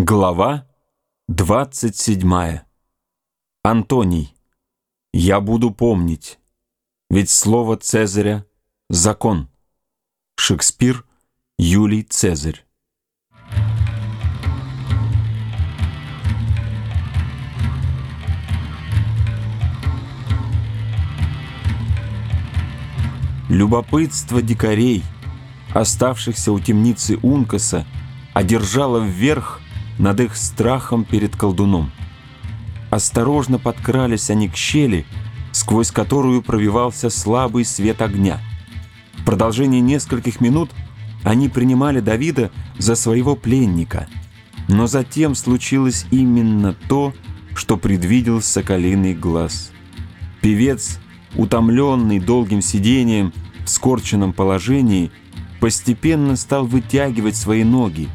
Глава 27. Антоний. Я буду помнить, ведь слово Цезаря — закон. Шекспир, Юлий Цезарь. Любопытство дикарей, оставшихся у темницы Ункаса, одержало вверх над их страхом перед колдуном. Осторожно подкрались они к щели, сквозь которую пробивался слабый свет огня. В продолжении нескольких минут они принимали Давида за своего пленника, но затем случилось именно то, что предвидел соколиный глаз. Певец, утомленный долгим сидением в скорченном положении, постепенно стал вытягивать свои ноги,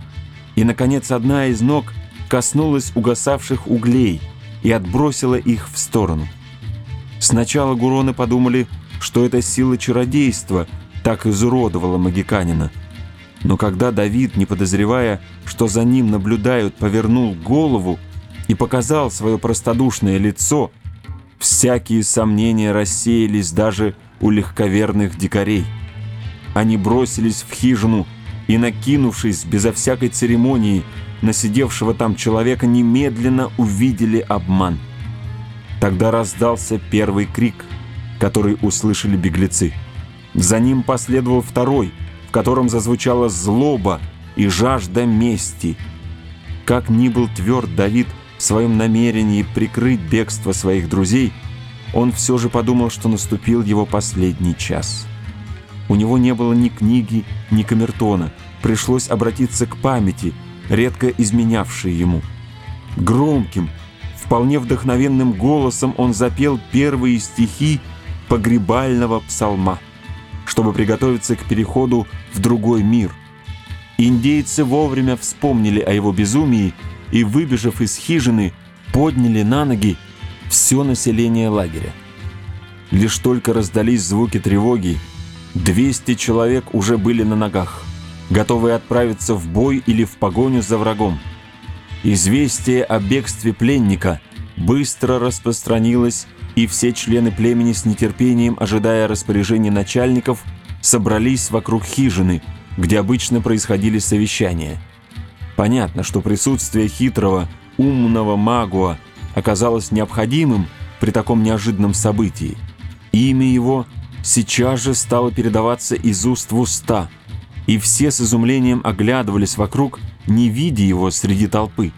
и, наконец, одна из ног коснулась угасавших углей и отбросила их в сторону. Сначала гуроны подумали, что это сила чародейства так изуродовала магиканина. Но когда Давид, не подозревая, что за ним наблюдают, повернул голову и показал свое простодушное лицо, всякие сомнения рассеялись даже у легковерных дикарей. Они бросились в хижину, и, накинувшись безо всякой церемонии на сидевшего там человека, немедленно увидели обман. Тогда раздался первый крик, который услышали беглецы. За ним последовал второй, в котором зазвучала злоба и жажда мести. Как ни был тверд Давид в своем намерении прикрыть бегство своих друзей, он все же подумал, что наступил его последний час. У него не было ни книги, ни камертона. Пришлось обратиться к памяти, редко изменявшей ему. Громким, вполне вдохновенным голосом он запел первые стихи погребального псалма, чтобы приготовиться к переходу в другой мир. Индейцы вовремя вспомнили о его безумии и, выбежав из хижины, подняли на ноги все население лагеря. Лишь только раздались звуки тревоги, 200 человек уже были на ногах, готовые отправиться в бой или в погоню за врагом. Известие о бегстве пленника быстро распространилось, и все члены племени с нетерпением, ожидая распоряжений начальников, собрались вокруг хижины, где обычно происходили совещания. Понятно, что присутствие хитрого, умного магуа оказалось необходимым при таком неожиданном событии. Имя его – сейчас же стало передаваться из уст в уста, и все с изумлением оглядывались вокруг, не видя его среди толпы.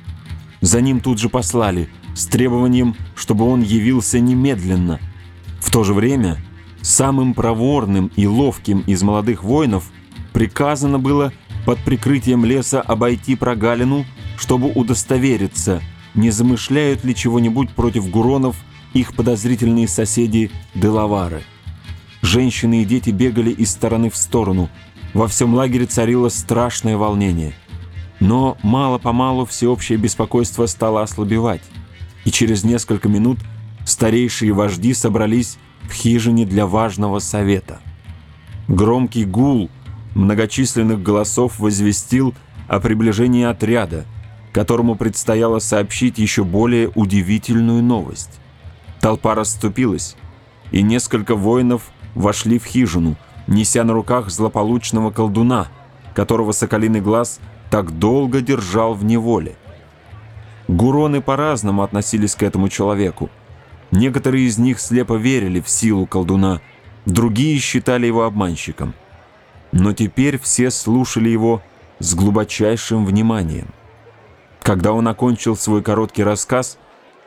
За ним тут же послали, с требованием, чтобы он явился немедленно. В то же время самым проворным и ловким из молодых воинов приказано было под прикрытием леса обойти прогалину, чтобы удостовериться, не замышляют ли чего-нибудь против гуронов их подозрительные соседи Делавары. Женщины и дети бегали из стороны в сторону. Во всем лагере царило страшное волнение. Но мало-помалу всеобщее беспокойство стало ослабевать, и через несколько минут старейшие вожди собрались в хижине для важного совета. Громкий гул многочисленных голосов возвестил о приближении отряда, которому предстояло сообщить еще более удивительную новость. Толпа расступилась, и несколько воинов вошли в хижину, неся на руках злополучного колдуна, которого Соколиный Глаз так долго держал в неволе. Гуроны по-разному относились к этому человеку. Некоторые из них слепо верили в силу колдуна, другие считали его обманщиком. Но теперь все слушали его с глубочайшим вниманием. Когда он окончил свой короткий рассказ,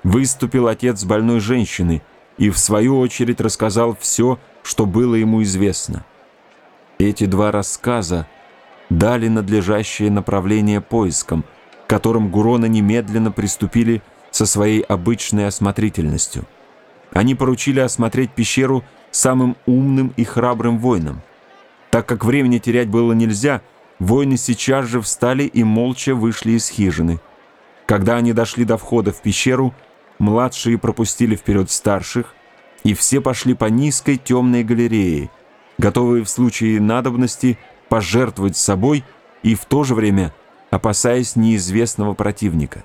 выступил отец больной женщины и, в свою очередь, рассказал все, что было ему известно. Эти два рассказа дали надлежащее направление поискам, которым Гурона немедленно приступили со своей обычной осмотрительностью. Они поручили осмотреть пещеру самым умным и храбрым воинам. Так как времени терять было нельзя, воины сейчас же встали и молча вышли из хижины. Когда они дошли до входа в пещеру, младшие пропустили вперед старших, и все пошли по низкой темной галерее, готовые в случае надобности пожертвовать собой и в то же время опасаясь неизвестного противника.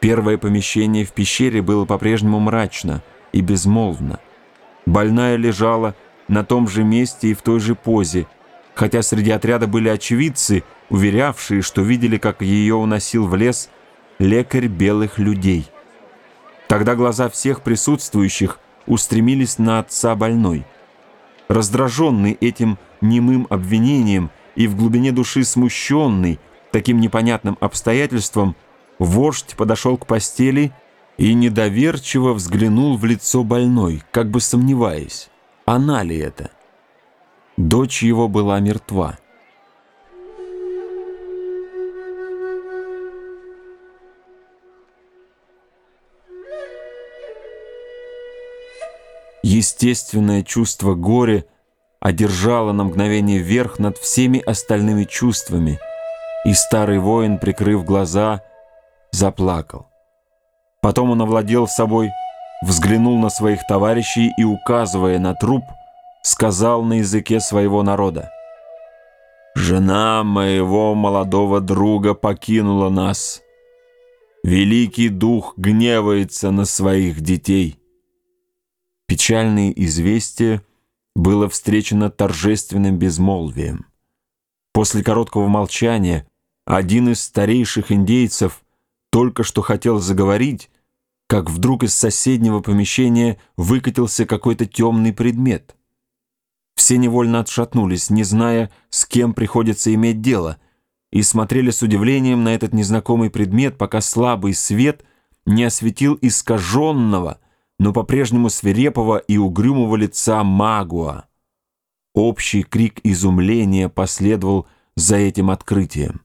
Первое помещение в пещере было по-прежнему мрачно и безмолвно. Больная лежала на том же месте и в той же позе, хотя среди отряда были очевидцы, уверявшие, что видели, как ее уносил в лес лекарь белых людей. Тогда глаза всех присутствующих устремились на отца больной. Раздраженный этим немым обвинением и в глубине души смущенный таким непонятным обстоятельством, вождь подошел к постели и недоверчиво взглянул в лицо больной, как бы сомневаясь, она ли это. Дочь его была мертва. Естественное чувство горя одержало на мгновение верх над всеми остальными чувствами, и старый воин, прикрыв глаза, заплакал. Потом он овладел собой, взглянул на своих товарищей и, указывая на труп, сказал на языке своего народа. «Жена моего молодого друга покинула нас. Великий дух гневается на своих детей». Печальное известие было встречено торжественным безмолвием. После короткого молчания один из старейших индейцев только что хотел заговорить, как вдруг из соседнего помещения выкатился какой-то темный предмет. Все невольно отшатнулись, не зная, с кем приходится иметь дело, и смотрели с удивлением на этот незнакомый предмет, пока слабый свет не осветил искаженного, но по-прежнему свирепого и угрюмого лица Магуа. Общий крик изумления последовал за этим открытием.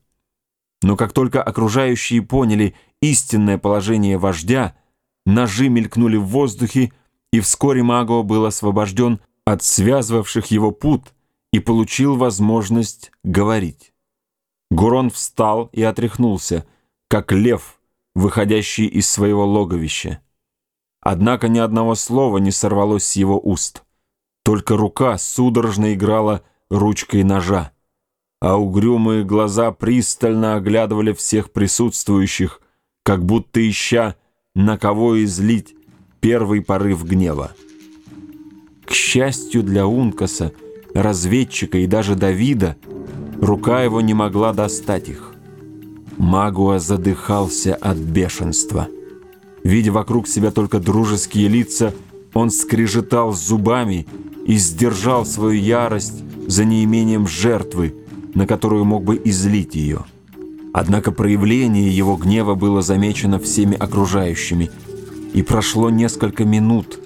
Но как только окружающие поняли истинное положение вождя, ножи мелькнули в воздухе, и вскоре Маго был освобожден от связывавших его пут и получил возможность говорить. Гурон встал и отряхнулся, как лев, выходящий из своего логовища. Однако ни одного слова не сорвалось с его уст. Только рука судорожно играла ручкой ножа, а угрюмые глаза пристально оглядывали всех присутствующих, как будто ища на кого излить первый порыв гнева. К счастью для Ункаса, разведчика и даже Давида, рука его не могла достать их. Магуа задыхался от бешенства. Видя вокруг себя только дружеские лица, он скрежетал зубами и сдержал свою ярость за неимением жертвы, на которую мог бы излить ее. Однако проявление его гнева было замечено всеми окружающими, и прошло несколько минут,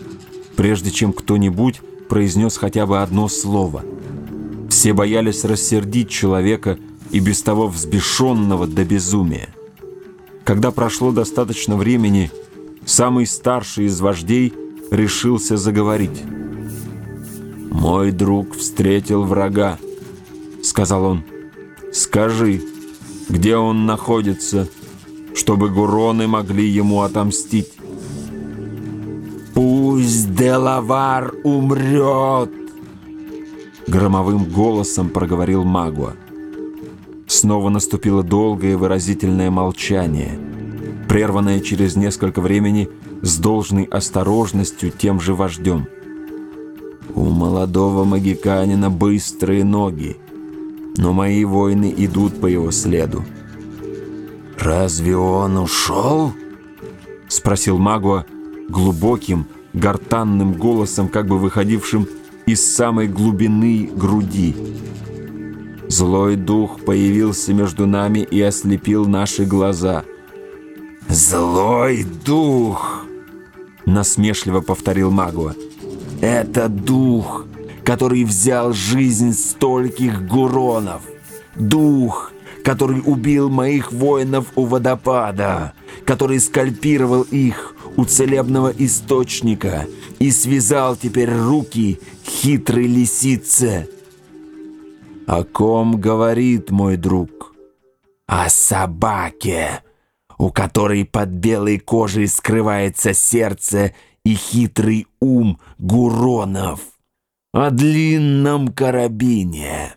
прежде чем кто-нибудь произнес хотя бы одно слово. Все боялись рассердить человека и без того взбешенного до безумия. Когда прошло достаточно времени, самый старший из вождей решился заговорить. «Мой друг встретил врага», — сказал он. «Скажи, где он находится, чтобы гуроны могли ему отомстить. «Пусть Делавар умрет!» Громовым голосом проговорил Магуа. Снова наступило долгое выразительное молчание, прерванное через несколько времени с должной осторожностью тем же вождем. У молодого магиканина быстрые ноги, но мои воины идут по его следу. «Разве он ушел?» — спросил Магуа глубоким, гортанным голосом, как бы выходившим из самой глубины груди. Злой дух появился между нами и ослепил наши глаза. «Злой дух!» — насмешливо повторил Магуа. «Это дух, который взял жизнь стольких гуронов. Дух, который убил моих воинов у водопада, который скальпировал их у целебного источника и связал теперь руки хитрой лисице. О ком говорит мой друг? О собаке, у которой под белой кожей скрывается сердце и хитрый ум Гуронов о длинном карабине.